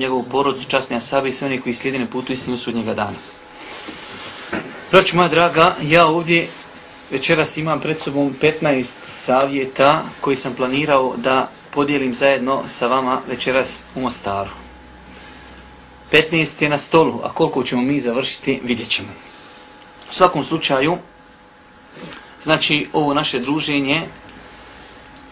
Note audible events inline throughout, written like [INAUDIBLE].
njegovu porodicu, častni asabi i sve oni koji slijede na putu istinu sudnjega dana. Braću moja draga, ja ovdje večeras imam pred sobom 15 savjeta koji sam planirao da podijelim zajedno sa vama večeras u Mostaru. 15 je na stolu, a koliko ćemo mi završiti, vidjet ćemo. U svakom slučaju, znači ovo naše druženje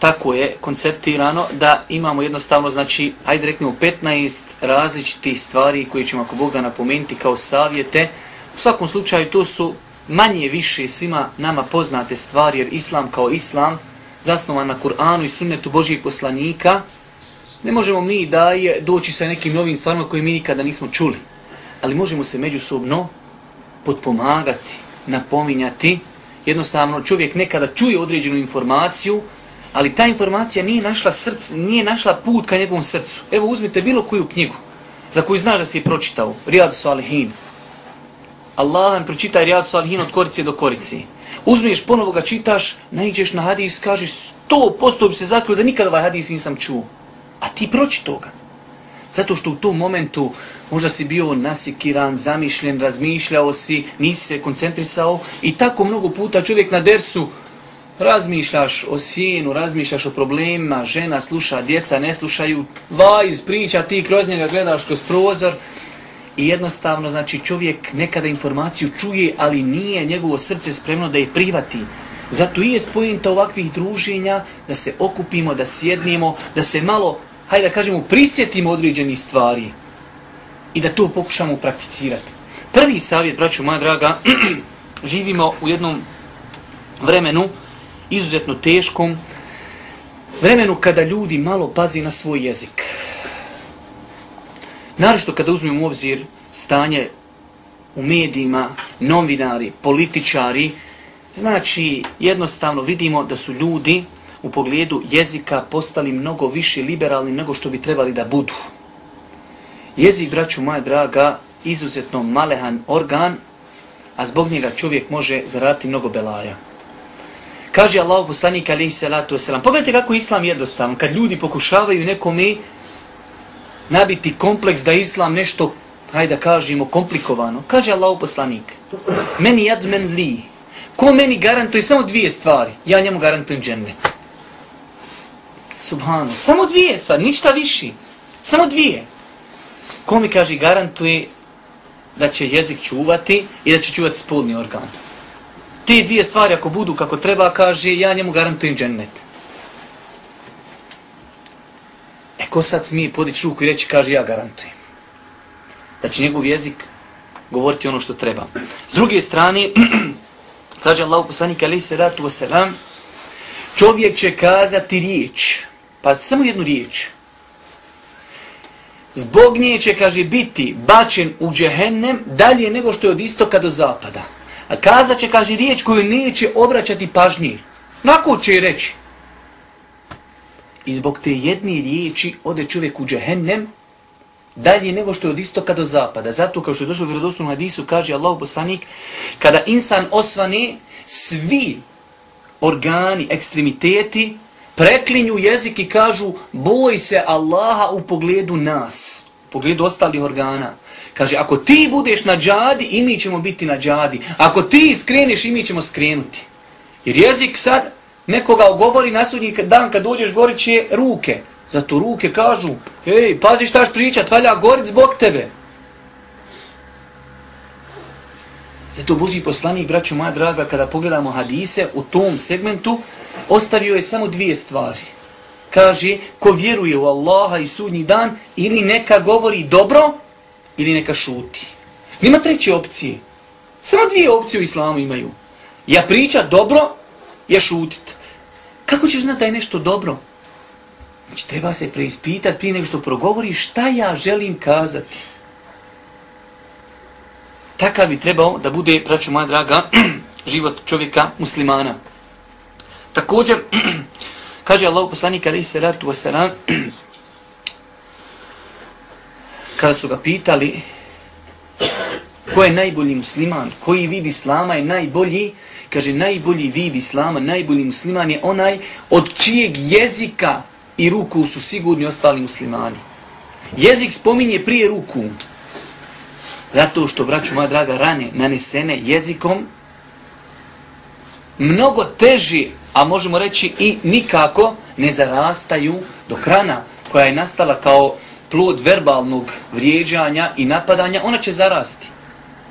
tako je konceptirano da imamo jednostavno, znači, ajde reknemo 15 različitih stvari koje ćemo ako Bog da napomenuti kao savjete. U svakom slučaju to su manje više svima nama poznate stvari jer Islam kao Islam zasnovan na Kur'anu i sunnetu Božijeg poslanika ne možemo mi da je doći sa nekim novim stvarima koje mi nikada nismo čuli. Ali možemo se međusobno potpomagati, napominjati. Jednostavno čovjek nekada čuje određenu informaciju, ali ta informacija nije našla srce, nije našla put ka njegovom srcu. Evo uzmite bilo koju knjigu za koju znaš da si je pročitao, Riyad Salihin. Allah vam pročitaj Riyad Salihin od korice do korice. Uzmiješ, ponovo ga čitaš, najđeš na hadis, kažeš sto posto bi se zakljuo da nikada ovaj hadis nisam čuo. A ti pročito ga. Zato što u tom momentu možda si bio nasikiran, zamišljen, razmišljao si, nisi se koncentrisao i tako mnogo puta čovjek na dersu razmišljaš o sinu, razmišljaš o problemima, žena sluša, djeca ne slušaju, vajz priča, ti kroz njega gledaš kroz prozor i jednostavno, znači čovjek nekada informaciju čuje, ali nije njegovo srce spremno da je prihvati. Zato i je spojenta ovakvih druženja da se okupimo, da sjednimo, da se malo, hajde da kažemo, prisjetimo određenih stvari i da to pokušamo prakticirati. Prvi savjet, braću moja draga, [CLEARS THROAT] živimo u jednom vremenu, izuzetno teškom vremenu kada ljudi malo pazi na svoj jezik. Naravno kada uzmemo u obzir stanje u medijima, novinari, političari, znači jednostavno vidimo da su ljudi u pogledu jezika postali mnogo više liberalni nego što bi trebali da budu. Jezik, braću moja draga, izuzetno malehan organ, a zbog njega čovjek može zarati mnogo belaja. Kaže Allah poslanik alaihi salatu wasalam. Pogledajte kako islam jednostavan. Kad ljudi pokušavaju nekome nabiti kompleks da islam nešto, hajde da kažemo, komplikovano. Kaže Allah poslanik. Meni jad men li. Ko meni garantuje samo dvije stvari? Ja njemu garantujem džennet. Subhano. Samo dvije stvari, ništa viši. Samo dvije. Ko mi kaže garantuje da će jezik čuvati i da će čuvati spolni organ. Te dvije stvari ako budu kako treba, kaže, ja njemu garantujem džennet. E ko sad smije podići ruku i reći, kaže, ja garantujem. Da će njegov jezik govoriti ono što treba. S druge strane, [CLEARS THROAT] kaže Allah poslanik alaih salatu wasalam, čovjek će kazati riječ. Pa samo jednu riječ. Zbog nje će, kaže, biti bačen u džehennem dalje nego što je od istoka do zapada. A kazat će, kaže, riječ koju neće obraćati pažnji. Nako će reći. I zbog te jedne riječi ode čovjek u džehennem dalje nego što je od istoka do zapada. Zato kao što je došlo u vjerodostom hadisu, kaže Allah poslanik, kada insan osvane, svi organi, ekstremiteti, preklinju jezik i kažu, boj se Allaha u pogledu nas, u pogledu ostalih organa. Kaže, ako ti budeš na džadi, i mi ćemo biti na džadi. Ako ti skreneš, i mi ćemo skrenuti. Jer jezik sad nekoga ogovori na sudnji dan kad dođeš gorit će ruke. Zato ruke kažu, hej, pazi šta ćeš pričat, valja gorit zbog tebe. Zato Boži poslanik, braću moja draga, kada pogledamo hadise u tom segmentu, ostavio je samo dvije stvari. Kaže, ko vjeruje u Allaha i sudnji dan, ili neka govori dobro, ili neka šuti. Nima treće opcije. Samo dvije opcije u islamu imaju. Ja priča dobro, ja šutit. Kako ćeš znati da je nešto dobro? Znači, treba se preispitati prije nego što progovori šta ja želim kazati. Takav bi trebao da bude, braću moja draga, [CLEARS THROAT] život čovjeka muslimana. Također, [CLEARS THROAT] kaže Allah poslanik se salatu wasalam, [CLEARS THROAT] kada su ga pitali ko je najbolji musliman, koji vid islama je najbolji, kaže najbolji vid islama, najbolji musliman je onaj od čijeg jezika i ruku su sigurni ostali muslimani. Jezik spominje prije ruku. Zato što, braću moja draga, rane nanesene jezikom mnogo teži, a možemo reći i nikako, ne zarastaju do krana koja je nastala kao plod verbalnog vrijeđanja i napadanja, ona će zarasti.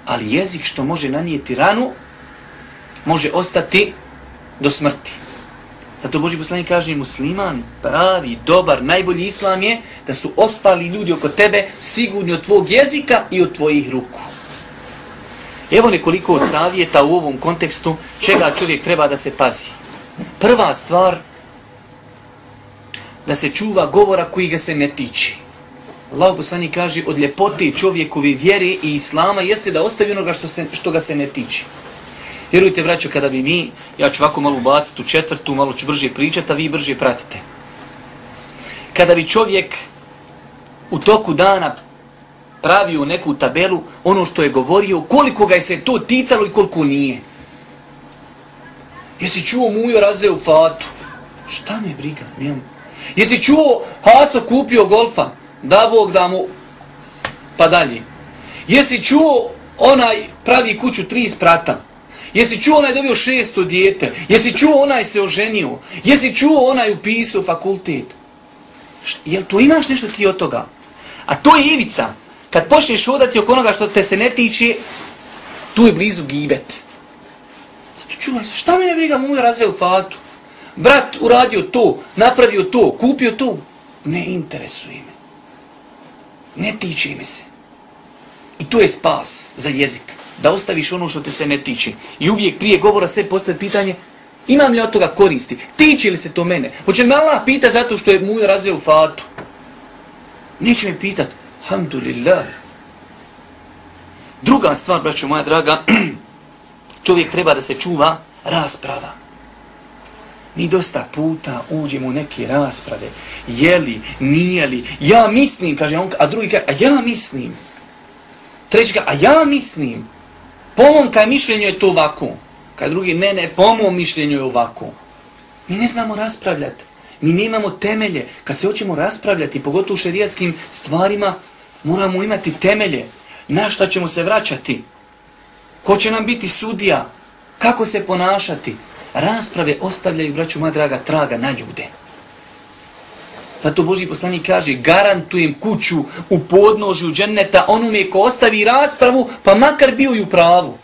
Ali jezik što može nanijeti ranu, može ostati do smrti. Zato Boži poslanik kaže musliman, pravi, dobar, najbolji islam je da su ostali ljudi oko tebe sigurni od tvog jezika i od tvojih ruku. Evo nekoliko savjeta u ovom kontekstu čega čovjek treba da se pazi. Prva stvar, da se čuva govora koji ga se ne tiče. Allah poslani kaže od ljepote čovjekovi vjere i islama jeste da ostavi onoga što, se, što ga se ne tiče. Vjerujte, braćo, kada bi mi, ja ću ovako malo baciti u četvrtu, malo ću brže pričati, a vi brže pratite. Kada bi čovjek u toku dana pravio neku tabelu, ono što je govorio, koliko ga je se to ticalo i koliko nije. Jesi čuo mujo razveo fatu? Šta me briga? nemam. Jesi čuo Haso kupio golfa? Da Bog da mu, pa dalje. Jesi čuo onaj pravi kuću tri sprata? Jesi čuo onaj dobio šesto dijete? Jesi čuo onaj se oženio? Jesi čuo onaj upisao fakultet? Jel to imaš nešto ti od toga? A to je ivica. Kad počneš odati oko onoga što te se ne tiče, tu je blizu gibet. Zato čuvaj se, šta mene ne briga moj razveo fatu? Brat uradio to, napravio to, kupio to. Ne interesuje me. Ne tiče mi se. I to je spas za jezik. Da ostaviš ono što te se ne tiče. I uvijek prije govora sve postaviti pitanje, imam li od toga koristi? Tiče li se to mene? Hoće me Allah pita zato što je mu razveo fatu? Neće me pitat. Alhamdulillah. Druga stvar, braćo moja draga, [CLEARS THROAT] čovjek treba da se čuva rasprava. Mi dosta puta uđemo u neke rasprave. Je li, nije li, ja mislim, kaže on, a drugi kaže, a ja mislim. Treći kaže, a ja mislim. Po mom kaj mišljenju je to ovako. Kaj drugi, ne, ne, po mom mišljenju je ovako. Mi ne znamo raspravljati. Mi nemamo temelje. Kad se hoćemo raspravljati, pogotovo u šerijatskim stvarima, moramo imati temelje. Na šta ćemo se vraćati? Ko će nam biti sudija? Kako se ponašati? Rasprave ostavljaju, braću moja draga, traga na ljude. Zato Boži poslanik kaže, garantujem kuću u podnožju dženneta onome ko ostavi raspravu, pa makar bio i u pravu.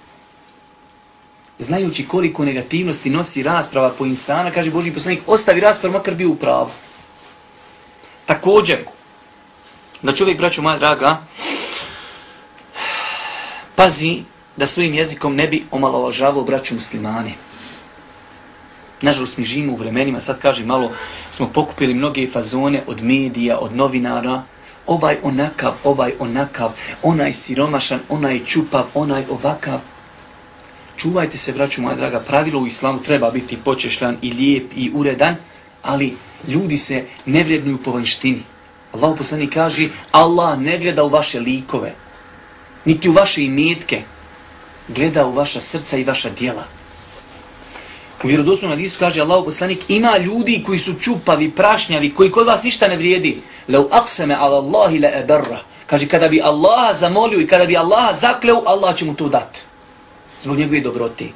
Znajući koliko negativnosti nosi rasprava po insana, kaže Boži poslanik, ostavi raspravu, makar bio u pravu. Također, da čovjek, braću moja draga, pazi da svojim jezikom ne bi omalovažavao braću muslimane. Nažalost, mi živimo u vremenima, sad kažem malo, smo pokupili mnoge fazone od medija, od novinara, ovaj onakav, ovaj onakav, onaj siromašan, onaj čupav, onaj ovakav. Čuvajte se, braću moja draga, pravilo u islamu treba biti počešljan i lijep i uredan, ali ljudi se ne vrednuju po vanštini. Allah poslani kaže, Allah ne gleda u vaše likove, niti u vaše imetke, gleda u vaša srca i vaša djela. U vjerodostojnom hadisu kaže Allahu poslanik ima ljudi koji su čupavi, prašnjavi, koji kod vas ništa ne vrijedi. Lau aqsama ala Allahi la abarra. Kaže kada bi Allaha zamolio i kada bi Allaha zakleo, Allah će mu to dati. Zbog njegove dobroti.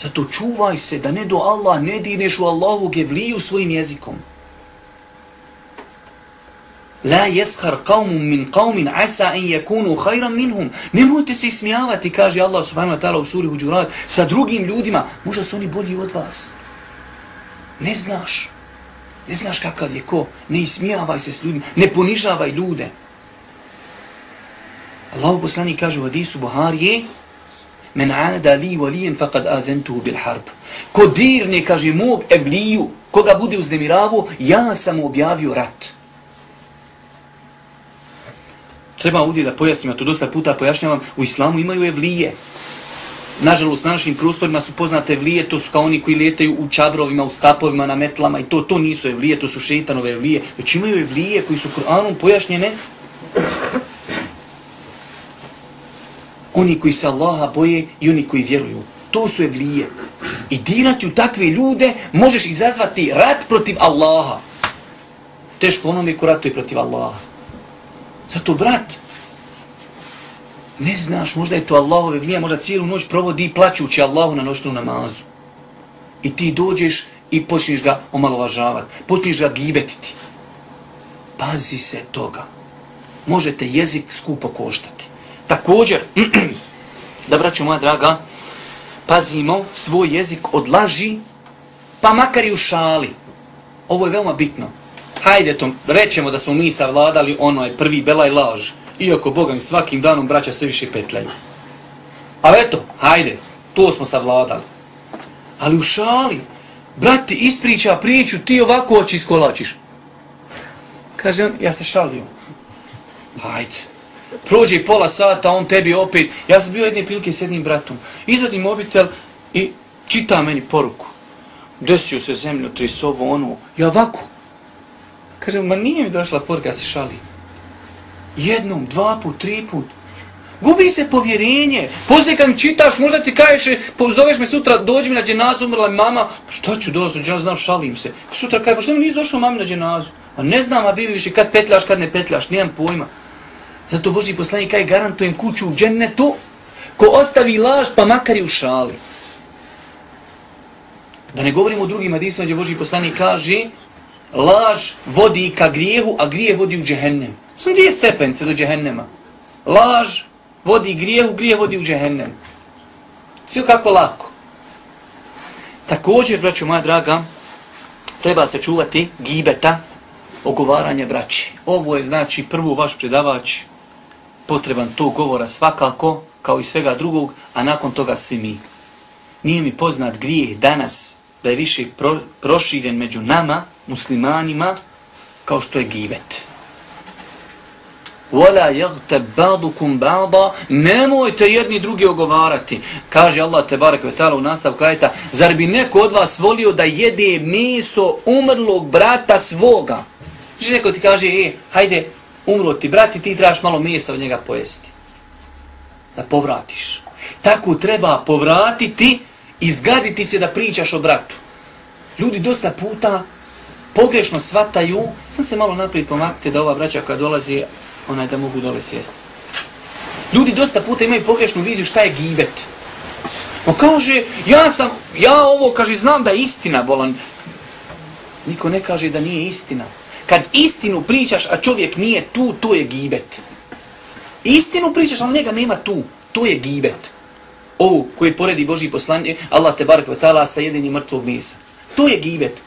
Zato čuvaj se da ne do Allah ne dineš u Allahu gevliju svojim jezikom. La yaskhar qaumun min qaumin asa an yakunu khayran minhum. Nemojte se ismijavati, kaže Allah subhanahu wa ta'ala u suri Hujurat, sa drugim ljudima, možda su oni bolji od vas. Ne znaš. Ne znaš kakav je ko. Ne ismijavaj se s ljudima. Ne ponižavaj ljude. Allah poslani kaže u hadisu Buharije, Men ada li walijen faqad azentuhu bil harb. Ko dirne, kaže, mog egliju, koga bude uznemiravu, ja sam objavio rat. Treba ovdje da pojasnim, ja to dosta puta pojašnjavam, u islamu imaju evlije. Nažalost, na našim prostorima su poznate evlije, to su kao oni koji letaju u čabrovima, u stapovima, na metlama i to, to nisu evlije, to su šeitanove evlije. Već imaju evlije koji su Kur'anom pojašnjene. Oni koji se Allaha boje i oni koji vjeruju. To su evlije. I dirati u takve ljude možeš izazvati rat protiv Allaha. Teško onome ko ratuje protiv Allaha. Zato, brat, ne znaš, možda je to Allahove gnije, možda cijelu noć provodi plaćući Allahu na noćnu namazu. I ti dođeš i počneš ga omalovažavati, počneš ga gibetiti. Pazi se toga. Možete jezik skupo koštati. Također, [CLEARS THROAT] da braću moja draga, pazimo svoj jezik od laži, pa makar i u šali. Ovo je veoma bitno. Hajde to, rećemo da smo mi savladali onaj prvi belaj laž. Iako Boga mi svakim danom braća sve više petljaju. Ali eto, hajde, to smo savladali. Ali u šali, brati, ispriča priču, ti ovako oči iskolačiš. Kaže on, ja se šalio. Hajde. Prođe pola sata, on tebi opet. Ja sam bio jedne prilike s jednim bratom. Izvadim mobitel i čita meni poruku. Desio se zemlju, tris ovo, ono. Ja ovako. Kaže, ma nije mi došla poruka, ja se šali. Jednom, dva put, tri put. Gubi se povjerenje. Poslije kad mi čitaš, možda ti kažeš, pozoveš me sutra, dođi mi na dženazu, umrla je mama. Pa šta ću dolaziti na dženazu, znam, šalim se. Sutra kaže, pa što mi nisi došao mami na dženazu? A ne znam, a bi više kad petljaš, kad ne petljaš, nijem pojma. Zato Boži poslanik kaj garantujem kuću u džennetu, ko ostavi laž, pa makar i u šali. Da ne govorimo o drugim hadisima gdje Boži poslanik kaže, laž vodi ka grijehu, a grijeh vodi u džehennem. Su dvije stepence do džehennema. Laž vodi grijehu, grijeh vodi u džehennem. Sve kako lako. Također, braću moja draga, treba se čuvati gibeta, ogovaranje braći. Ovo je znači prvo vaš predavač potreban to govora svakako, kao i svega drugog, a nakon toga svi mi. Nije mi poznat grijeh danas da je više pro, proširen među nama, muslimanima, kao što je gibet. Wala يَغْتَبْ ba'dukum ba'da, nemojte jedni drugi ogovarati. Kaže Allah te barek ve u nastavku ajta, zar bi neko od vas volio da jede meso umrlog brata svoga? Znači neko ti kaže, e, hajde, umro ti brat i ti trebaš malo mesa od njega pojesti. Da povratiš. Tako treba povratiti Izgaditi se da pričaš o bratu. Ljudi dosta puta pogrešno svataju, sam se malo naprijed pomakte da ova braća koja dolazi, onaj da mogu dole sjesti. Ljudi dosta puta imaju pogrešnu viziju šta je gibet. On kaže, ja sam, ja ovo, kaže, znam da je istina, bolan. Niko ne kaže da nije istina. Kad istinu pričaš, a čovjek nije tu, to je gibet. Istinu pričaš, ali njega nema tu, to je gibet. Ovu koji poredi Boži poslanje, Allah te barak vatala sa jedinim mrtvog misa. To je gibet.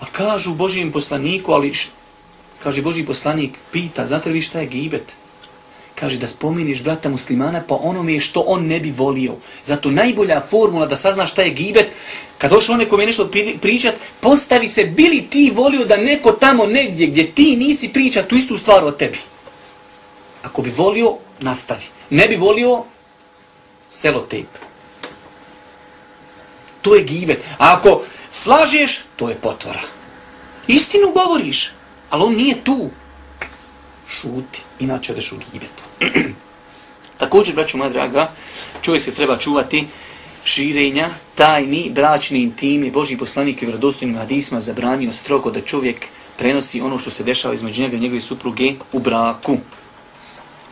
A kažu Božijem poslaniku, ali š... kaže Boži poslanik, pita, znate li šta je gibet? Kaže da spomeniš brata muslimana pa onome je što on ne bi volio. Zato najbolja formula da saznaš šta je gibet, kad došlo nekome nešto pričat, postavi se, bili ti volio da neko tamo negdje gdje ti nisi pričat tu istu stvar o tebi. Ako bi volio, nastavi. Ne bi volio, selo. To je gibet. A ako slažeš, to je potvora. Istinu govoriš, ali on nije tu. Šuti, inače odeš u gibet. [CLEARS THROAT] Također, braću moja draga, čovjek se treba čuvati širenja, tajni, bračni, intimi. Boži poslanik je vredostojnim hadisma zabranio strogo da čovjek prenosi ono što se dešava između njega i njegove supruge u braku.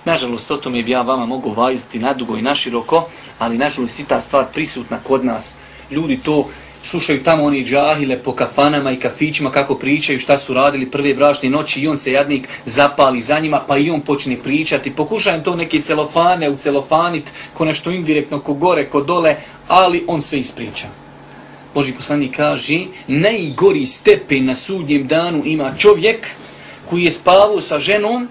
Nažalost, o tome bi ja vama mogu vajziti nadugo i naširoko, ali nažalost i ta stvar prisutna kod nas. Ljudi to slušaju tamo oni džahile po kafanama i kafićima kako pričaju šta su radili prve brašne noći i on se jadnik zapali za njima pa i on počne pričati. Pokušajem to neke celofane u celofanit ko nešto indirektno, ko gore, ko dole, ali on sve ispriča. Boži poslanik kaže, najgori stepen na sudnjem danu ima čovjek koji je spavao sa ženom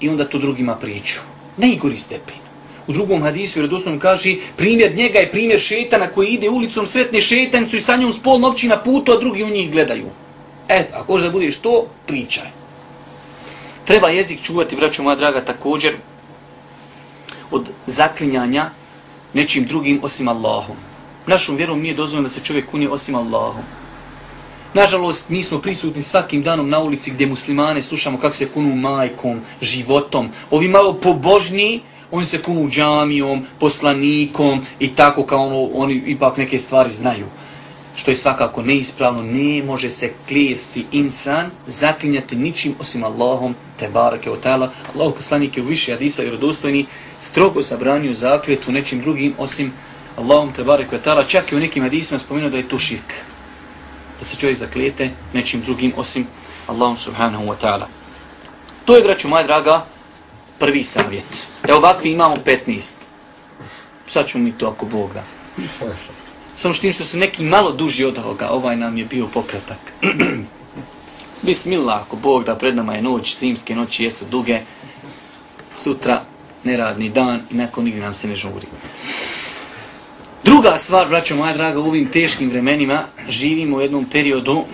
i onda to drugima priču. Najgori stepen. U drugom hadisu, jer kaže, primjer njega je primjer šetana koji ide ulicom, sretne šetanicu i sa njom spolno opći na putu, a drugi u njih gledaju. Eto, ako hoće da budeš to, pričaj. Treba jezik čuvati, braćo moja draga, također od zaklinjanja nečim drugim osim Allahom. Našom vjerom nije dozvoljeno da se čovjek kunje osim Allahom. Nažalost, mi smo prisutni svakim danom na ulici gdje muslimane slušamo kako se kunu majkom, životom. Ovi malo pobožni, oni se kunu džamijom, poslanikom i tako kao ono, oni ipak neke stvari znaju. što je svakako neispravno, ne može se klijesti insan, zaklinjati ničim osim Allahom, te barake od tala. Allah poslanik je u više hadisa i rodostojni strogo zabranio zakljetu nečim drugim osim Allahom, te barake od tala. Čak i u nekim hadisima spomenuo da je to širk. Da se čovjek zaklijete nečim drugim osim Allahom subhanahu wa ta'ala. To je, braću moja draga, prvi savjet. Evo ovakvi imamo 15. Sad ćemo mi to ako Bog da. Samo što što su neki malo duži od ovoga, ovaj nam je bio pokratak. [CLEARS THROAT] Bismillah, ako Bog da pred nama je noć, zimske noći jesu duge, sutra neradni dan i nakon nigdje nam se ne žuri. Druga stvar, braćo moja draga, u ovim teškim vremenima živimo u jednom periodu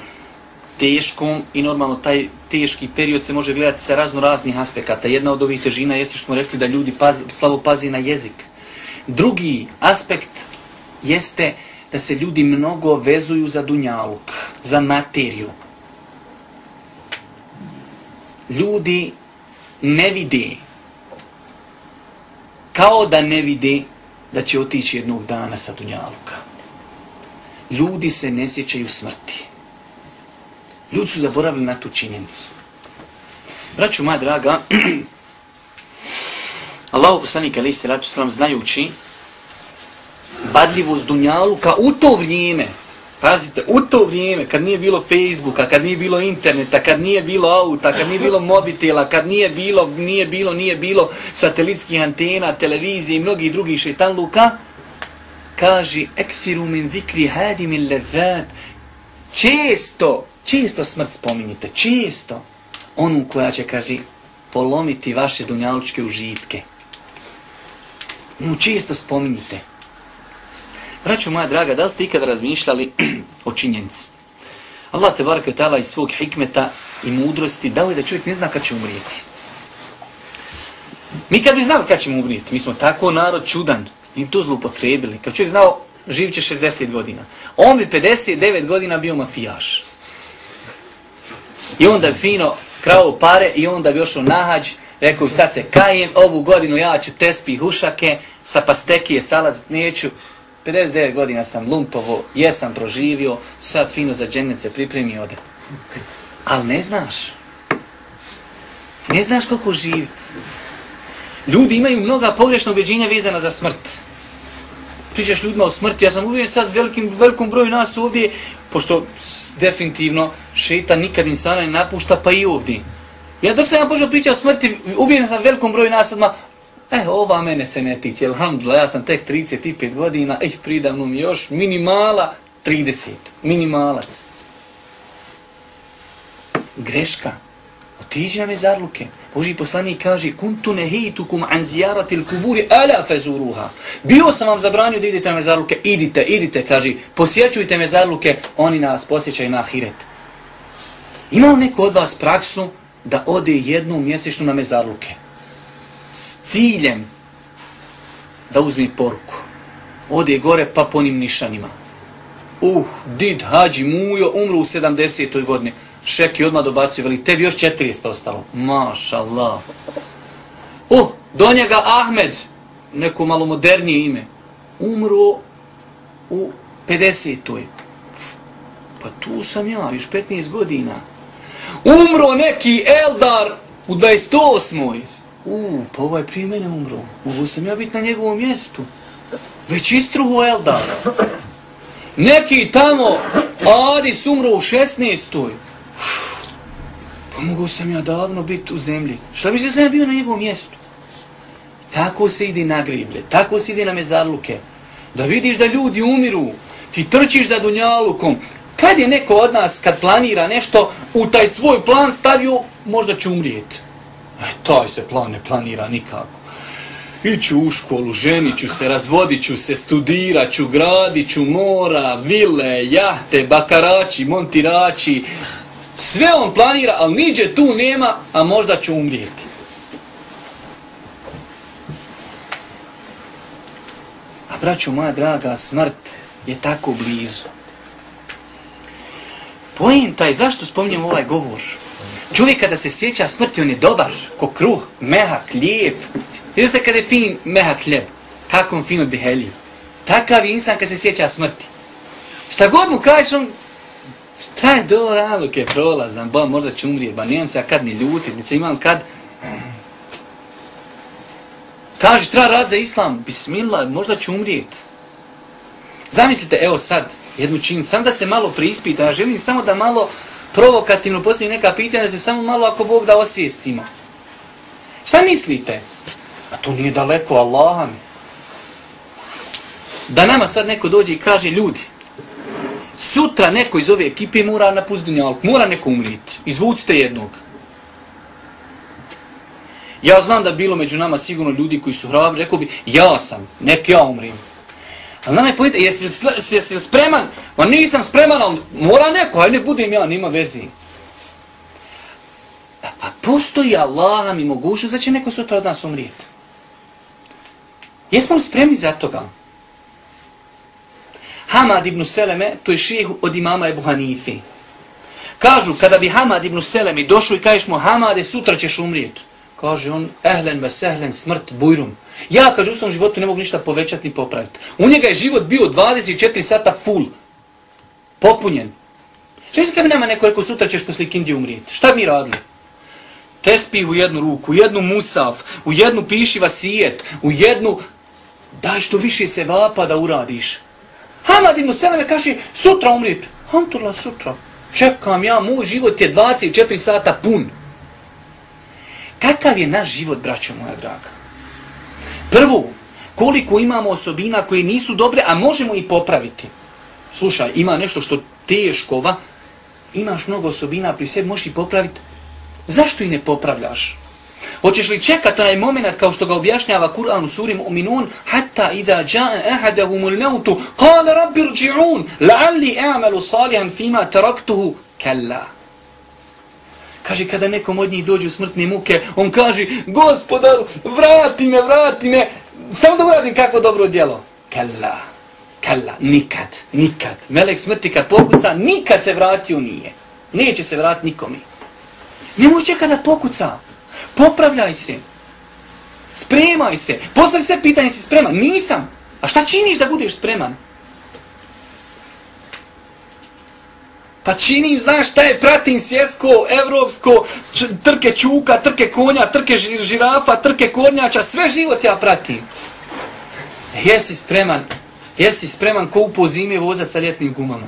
teškom i normalno taj teški period se može gledati sa razno raznih aspekata. Jedna od ovih težina jeste što smo rekli da ljudi paz, slabo pazi na jezik. Drugi aspekt jeste da se ljudi mnogo vezuju za dunjaluk, za materiju. Ljudi ne vide, kao da ne vide da će otići jednog dana sa dunjaluka. Ljudi se ne sjećaju smrti. Ljudi su zaboravili na tu činjenicu. Braću moja draga, [CLEARS THROAT] Allahu poslanik alaih se ratu znajući badljivost dunjaluka u to vrijeme, pazite, u to vrijeme, kad nije bilo Facebooka, kad nije bilo interneta, kad nije bilo auta, kad nije bilo mobitela, kad nije bilo, nije bilo, nije bilo satelitskih antena, televizije i mnogih drugih šetanluka, kaže, eksiru min zikri hadi min lezad, često, često smrt spominjite, često, onu koja će, kaže, polomiti vaše dunjalučke užitke. Nju često spominjite. Braćo moja draga, da li ste ikada razmišljali [CLEARS THROAT] o činjenci? Allah te barake tala iz svog hikmeta i mudrosti dao je da čovjek ne zna kad će umrijeti. Mi kad bi znali kad ćemo umrijeti, mi smo tako narod čudan, mi to zlupotrebili. Kad čovjek znao, živ će 60 godina. On bi 59 godina bio mafijaš. I onda bi fino krao pare i onda bi ošao nahađ, rekao sad se kajem, ovu godinu ja ću tespi hušake, sa pastekije salaz neću, 59 godina sam lumpovo, jesam proživio, sad fino za džennet se pripremi ode. Ali ne znaš. Ne znaš koliko živit. Ljudi imaju mnoga pogrešna objeđenja vezana za smrt. Pričaš ljudima o smrti, ja sam uvijek sad velikim, velikom broju nas ovdje, pošto definitivno šeta nikad insana ne napušta, pa i ovdje. Ja dok sam ja počeo pričati o smrti, ubijen sam velikom broju nas odmah, E, ova mene se ne tiče, alhamdulillah, ja sam tek 35 godina, eh, pridavno mi još minimala 30, minimalac. Greška. Otiđi na mezarluke. Boži poslanik kaže, kuntu nehitukum an zijaratil kuburi ala fezuruha. Bio sam vam zabranio da idete na mezarluke, idite, idite, kaže, posjećujte mezarluke, oni nas posjećaju na ahiret. Ima neko od vas praksu da ode jednu mjesečno na mezarluke? Ciljem da uzme poruku. Ode gore pa po njim nišanima. Uh, did, hađi, mujo, umru u 70. godini. Šeki odmah dobacio, veli, tebi još 400 ostalo. Maša Allah. Uh, do njega Ahmed, neko malo modernije ime, umro u 50. Pa tu sam ja, još 15 godina. Umro neki Eldar u 28. U, pa ovaj prije mene umro. Mogu sam ja biti na njegovom mjestu. Već istruhu Eldar. Neki tamo Adis umro u 16. Pa mogu sam ja davno biti u zemlji. Šta bi se sam ja bio na njegovom mjestu? Tako se ide na griblje, tako se ide na mezarluke. Da vidiš da ljudi umiru, ti trčiš za dunjalukom. Kad je neko od nas, kad planira nešto, u taj svoj plan stavio, možda će umrijeti. E, taj se plan ne planira nikako. Iću u školu, ženit ću se, razvodit ću se, studirat ću, gradit ću mora, vile, jahte, bakarači, montirači. Sve on planira, ali niđe tu nema, a možda ću umrijeti. A braću moja draga, smrt je tako blizu. Pojenta je zašto spominjem ovaj govor. Čovjek kada se sjeća smrti, on je dobar, ko kruh, mehak, lijep. Vidio se kada je fin mehak hljeb, kako on fino dehelji. Takav je insan kada se sjeća smrti. Šta god mu kažeš, on, šta je do raluke prolazan, ba, možda će umrijeti, ba, nijem se ja kad ni ljutit, ni se imam kad, Kaže, treba rad za islam, bismillah, možda ću umrijeti. Zamislite, evo sad, jednu čin, sam da se malo prispita, ja želim samo da malo provokativno postavim neka pitanja, da se samo malo, ako Bog da osvijestimo. Šta mislite? A to nije daleko, Allaha mi. Da nama sad neko dođe i kaže, ljudi, sutra neko iz ove ekipe mora napustiti dunjalk, mora neko umriti, izvucite jednog. Ja znam da bilo među nama sigurno ljudi koji su hrabri, rekao bi, ja sam, nek ja umrim. Ali nama je pojete, jesi, jesi, jesi spreman? Ma nisam spreman, ali mora neko, hajde ne budem ja, nima vezi. Pa, e, pa postoji Allah mi mogućnost da će neko sutra od nas umrijeti. Jesmo li spremni za toga? Hamad ibn Seleme, to je šijeh od imama Ebu Hanifi. Kažu, kada bi Hamad ibn Seleme došao i kažeš mu, Hamade, sutra ćeš umrijeti. Kaže on, ehlen ve sehlen, smrt, bujrum. Ja, kaže, u svom životu ne mogu ništa povećati ni popraviti. U njega je život bio 24 sata full. Popunjen. Šta se kad nema neko rekao, sutra ćeš posle kindi umrijeti? Šta mi radili? Tespih u jednu ruku, u jednu musaf, u jednu piši vasijet, u jednu... Daj što više se vapa da uradiš. Hamad ibn Seleme kaže, sutra umrijeti. Hamturla, sutra. Čekam ja, moj život je 24 sata pun. Kakav je naš život, braćo moja draga? Prvo, koliko imamo osobina koje nisu dobre, a možemo i popraviti. Slušaj, ima nešto što teško, va? imaš mnogo osobina pri sebi, možeš i popraviti. Zašto i ne popravljaš? Hoćeš li čekati onaj moment kao što ga objašnjava Kur'an u suri Mu'minun hatta idha ja'a ahadahum al-maut qala rabbi irji'un la'alli a'malu salihan fima taraktuhu kalla Kaže, kada nekom od njih dođu smrtne muke, on kaže, gospodar, vrati me, vrati me, samo da uradim kako dobro djelo. Kalla, kalla, nikad, nikad. Melek smrti kad pokuca, nikad se vratio nije. Neće se vratiti nikomi. Nemoj čekati da pokuca. Popravljaj se. Spremaj se. Postavi sve pitanje, si spreman. Nisam. A šta činiš da budeš spreman? Pa činim, znaš šta je, pratim svjetsko, evropsko, trke čuka, trke konja, trke žirafa, trke kornjača, sve život ja pratim. Jesi spreman, jesi spreman ko upo zime voza sa ljetnim gumama?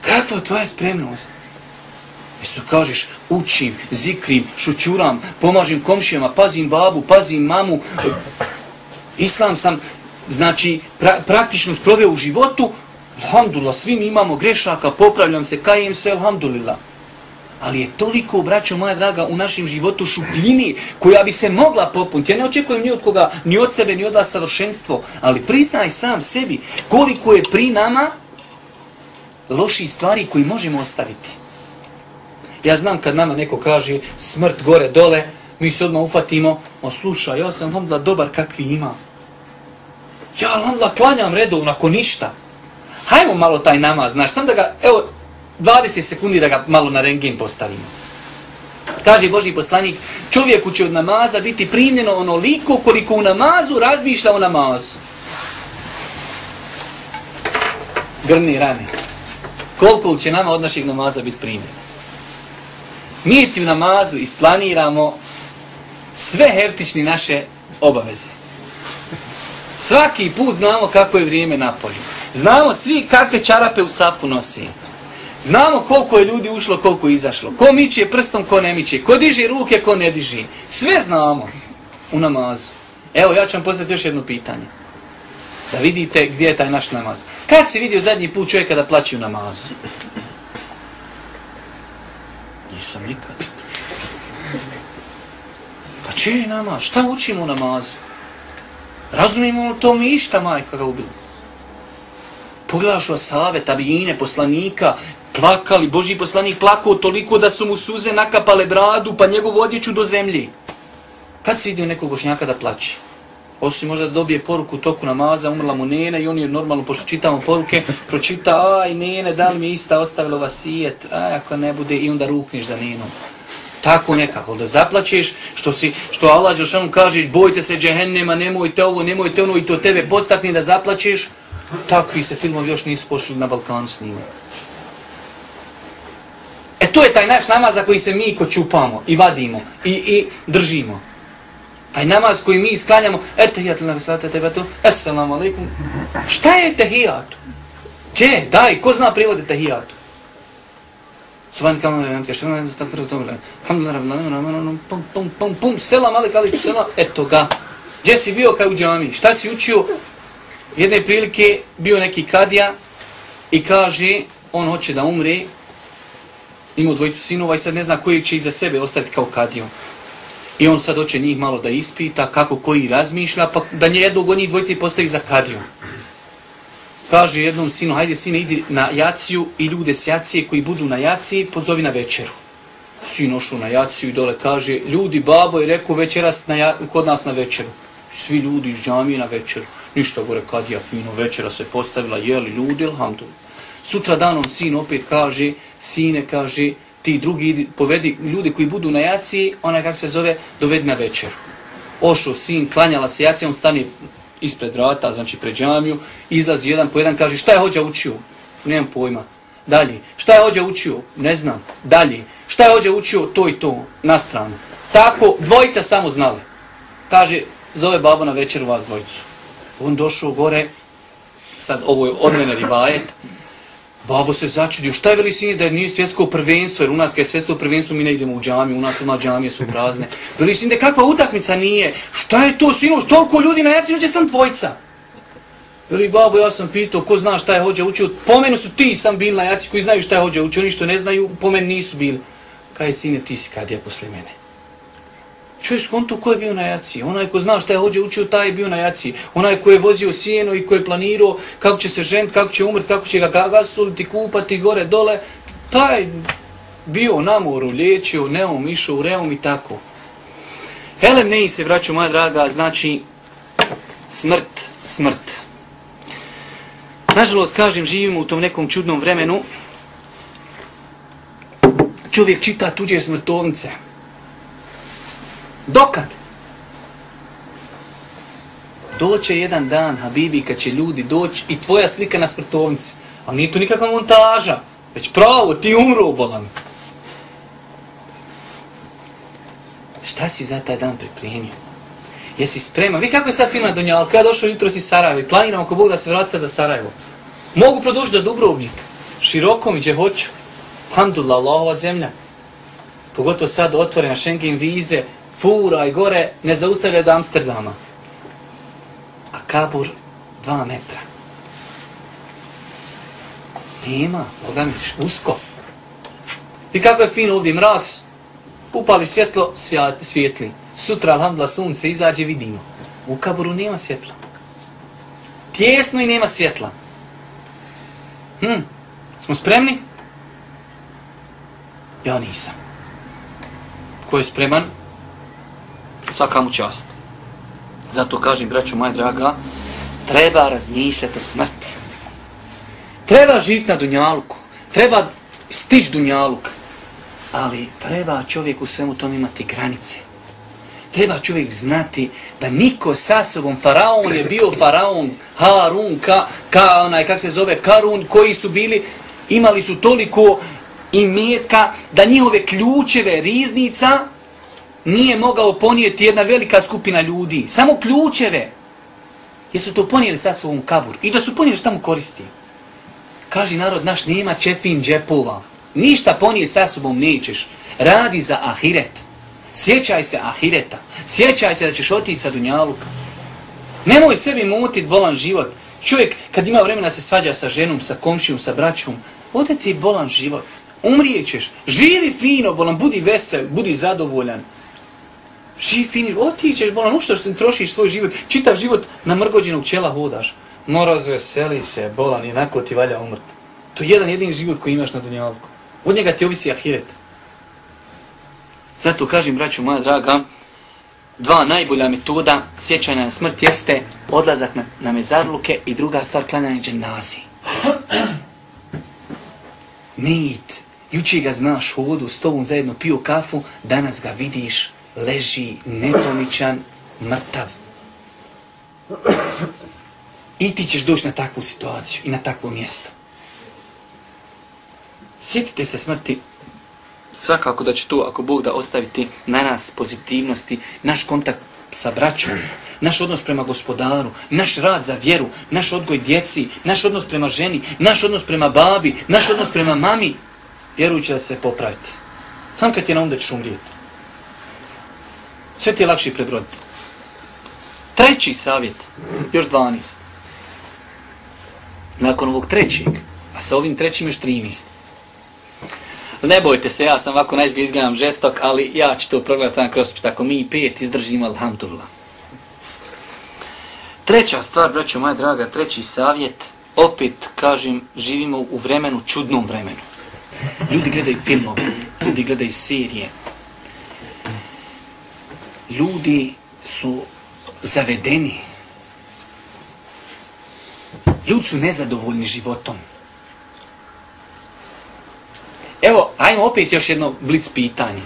Kakva tvoja spremnost? Jesu kažeš, učim, zikrim, šućuram, pomažim komšijama, pazim babu, pazim mamu. Islam sam, znači, pra praktično sproveo u životu, Alhamdulillah, svi mi imamo grešaka, popravljam se, kajem se, alhamdulillah. Ali je toliko, braćo moja draga, u našem životu šupljini koja bi se mogla popuniti. Ja ne očekujem ni od koga, ni od sebe, ni od vas savršenstvo, ali priznaj sam sebi koliko je pri nama loši stvari koji možemo ostaviti. Ja znam kad nama neko kaže smrt gore dole, mi se odmah ufatimo, o slušaj, ja sam alhamdulillah dobar kakvi ima. Ja alhamdulillah klanjam redovno, ako ništa hajmo malo taj namaz, znaš, sam da ga, evo, 20 sekundi da ga malo na rengen postavimo. Kaže Boži poslanik, čovjeku će od namaza biti primljeno onoliko koliko u namazu razmišlja o namazu. Grni rame. Koliko će nama od naših namaza biti primljeno? Mi ti u namazu isplaniramo sve hertični naše obaveze. Svaki put znamo kako je vrijeme napolju. Znamo svi kakve čarape u safu nosi. Znamo koliko je ljudi ušlo, koliko je izašlo. Ko miće prstom, ko ne miće. Ko diže ruke, ko ne diže. Sve znamo u namazu. Evo, ja ću vam postaviti još jedno pitanje. Da vidite gdje je taj naš namaz. Kad si vidio zadnji put čovjeka da plaći u namazu? Nisam nikad. Pa čiji namaz? Šta učimo u namazu? Razumimo to mi išta majka ga ubila pogledaš o save, tabijine, poslanika, plakali, Boži poslanik plakao toliko da su mu suze nakapale bradu, pa njegovu odjeću do zemlji. Kad si vidio nekog bošnjaka da plače? Osim možda da dobije poruku toku namaza, umrla mu nena i on je normalno, pošto čitamo poruke, pročita, aj nene, da li mi ista ostavila vasijet, aj ako ne bude, i onda rukneš za nenom. Tako nekako, da zaplaćeš, što si, što Allah Đelšanu kaže, bojte se džehennema, nemojte ovo, nemojte ono, i to tebe postakne da zaplaćeš, Takvi se filmovi još nisu pošli na Balkan snimati. E to je taj naš namaz za koji se mi kočupamo i vadimo i, i držimo. Taj namaz koji mi isklanjamo, etahijatu na veselate tebe tu, assalamu alaikum. Šta je etahijatu? Če, daj, ko zna privode etahijatu? Subhan kalma ve amke shana astaghfiru tawla. Alhamdulillah rabbil alamin. Pum pum pum pum selam alejkum alejkum selam. Eto ga. Gdje si bio kao u džami? Šta si učio? Jedne prilike bio neki kadija i kaže on hoće da umre. Ima dvojicu sinova i sad ne zna koji će iza sebe ostaviti kao kadijom. I on sad hoće njih malo da ispita kako koji razmišlja, pa da nje jednog od njih dvojice postavi za kadijom kaže jednom sinu, hajde sine, idi na jaciju i ljude s jacije koji budu na jaciji, pozovi na večeru. Sin ošao na jaciju i dole kaže, ljudi, babo je rekao večeras na, kod nas na večeru. Svi ljudi iz džamije na večeru. Ništa gore, kad ja fino večera se postavila, jeli ljudi, alhamdulillah. Sutra danom sin opet kaže, sine kaže, ti drugi povedi ljudi koji budu na jaciji, ona kak se zove, dovedi na večeru. Ošo sin, klanjala se jacija, on stane ispred vrata, znači pred džamiju, izlazi jedan po jedan, kaže šta je hođa učio? Nemam pojma. Dalje. Šta je hođa učio? Ne znam. Dalje. Šta je hođa učio? To i to. Na stranu. Tako, dvojica samo znali. Kaže, zove babo na večer vas dvojicu. On došao gore, sad ovo je od mene ribajet, Babo se začudio, šta je veli sine da je nije svjetsko prvenstvo, jer u nas kad je svjetsko prvenstvo mi ne idemo u džamiju, u nas odmah džamije su prazne. Veli sine, kakva utakmica nije? Šta je to sinu, što toliko ljudi na jacinu će sam tvojca? Veli babo, ja sam pitao, ko zna šta je hođa učio? Pomenu su ti sam bili na jaci koji znaju šta je hođa učio, oni što ne znaju, pomen nisu bili. Kaj sine, ti si kad je posle mene? Čovjek skonto ko je bio na jaci. Onaj ko zna šta je hođe učio, taj je bio na jaci. Onaj ko je vozio sjeno i ko je planirao kako će se žent, kako će umrt, kako će ga gasoliti, kupati gore, dole. Taj bio na moru, liječio, neom, išao u reom i tako. Helem ne se, vraću moja draga, znači smrt, smrt. Nažalost, kažem, živimo u tom nekom čudnom vremenu. Čovjek čita tuđe smrtovnice. Dokad? Doće jedan dan, Habibi, kad će ljudi doći i tvoja slika na smrtovnici. Ali nije to nikakva montaža. Već pravo, ti umro, bolan. Šta si za taj dan pripremio? Jesi spreman? Vi kako je sad film na Donjalku? Ja došao jutro si Sarajevo i planiram ako Bog da se vrati za Sarajevo. Mogu produžiti za Dubrovnik. Široko mi gdje hoću. Alhamdulillah, Allahova zemlja. Pogotovo sad otvorena Schengen vize, fura i gore ne zaustavlja do Amsterdama. A kabur dva metra. Nema, Boga miš, usko. I kako je fino ovdje mraz, upali svjetlo, svijetli. Sutra, alhamdulillah, sunce izađe, vidimo. U kaburu nema svjetla. Tjesno i nema svjetla. Hm, smo spremni? Ja nisam. Ko je spreman? Svaka mu čast. Zato kažem, braćo moja draga, treba razmišljati o smrti. Treba živjeti na Dunjaluku. Treba stići Dunjaluk. Ali treba čovjek u svemu tom imati granice. Treba čovjek znati da niko sa sobom, faraon je bio faraon, Harun, ka, ka onaj, kak se zove, Karun, koji su bili, imali su toliko imetka da njihove ključeve riznica nije mogao ponijeti jedna velika skupina ljudi. Samo ključeve. Jesu to ponijeli sa svom kabur. I da su ponijeli šta mu koristi. Kaži narod naš, nema čefin džepova. Ništa ponijeti sa sobom nećeš. Radi za ahiret. Sjećaj se ahireta. Sjećaj se da ćeš otići sa dunjaluka. Nemoj sebi mutit bolan život. Čovjek kad ima vremena se svađa sa ženom, sa komšijom, sa braćom, ode ti bolan život. Umrijećeš. Živi fino, bolan, budi vesel, budi zadovoljan. Živ fini, otićeš, bolan, ušto što trošiš svoj život, čitav život na mrgođenog čela hodaš. No razveseli se, bolan, jednako ti valja umrt. To je jedan jedini život koji imaš na dunjalku. Od njega ti ovisi ahiret. Zato kažem, braću moja draga, dva najbolja metoda sjećanja na smrt jeste odlazak na, na mezarluke i druga stvar klanjanje dženazi. Nit, juče ga znaš hodu, s tobom zajedno pio kafu, danas ga vidiš leži nepomičan, mrtav. I ti ćeš doći na takvu situaciju i na takvo mjesto. Sjetite se smrti, svakako da će to, ako Bog da ostaviti na nas pozitivnosti, naš kontakt sa braćom, naš odnos prema gospodaru, naš rad za vjeru, naš odgoj djeci, naš odnos prema ženi, naš odnos prema babi, naš odnos prema mami, vjerujući da se popraviti. Sam kad ti je na um da ćeš umrijeti. Sve ti je lakše prebroditi. Treći savjet, još 12. Nakon ovog trećeg, a sa ovim trećim još 13. Ne bojte se, ja sam ovako najzgled izgledam žestok, ali ja ću to progledati kroz tako mi pet izdržimo, alhamdulillah. Treća stvar, braćo moja draga, treći savjet, opet kažem, živimo u vremenu, čudnom vremenu. Ljudi gledaju filmove, ljudi gledaju serije. Ljudi su zavedeni. Ljudi su nezadovoljni životom. Evo, ajmo opet još jedno blic pitanje.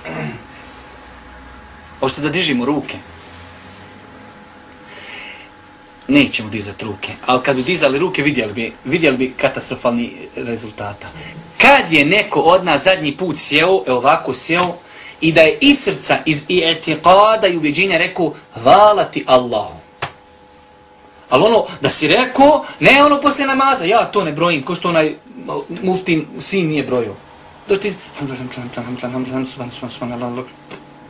Hoćete da dižimo ruke? Nećemo dizati ruke, ali kad bi dizali ruke vidjeli bi, vidjeli bi katastrofalni rezultata. Kad je neko od nas zadnji put sjeo, evo ovako sjeo, i da je iz srca, iz i etiqada i ubjeđenja rekao, hvala ti Allahu. Ali ono, da si rekao, ne ono posle namaza, ja to ne brojim, ko što onaj muftin sin nije brojio. Da ti,